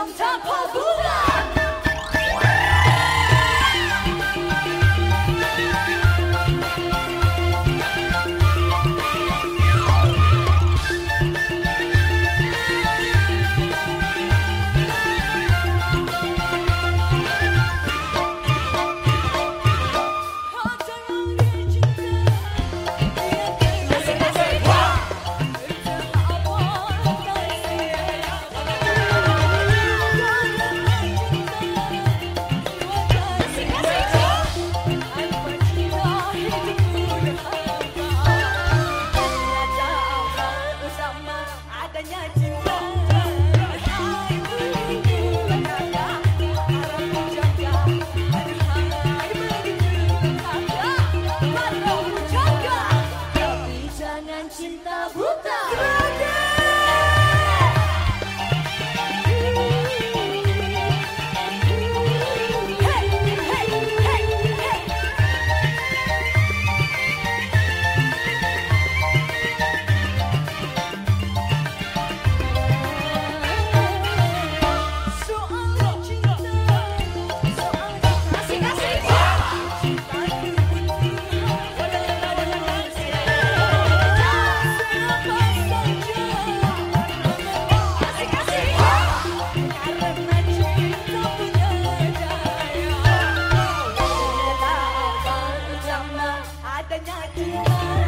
Tam tam pagula! Thank you.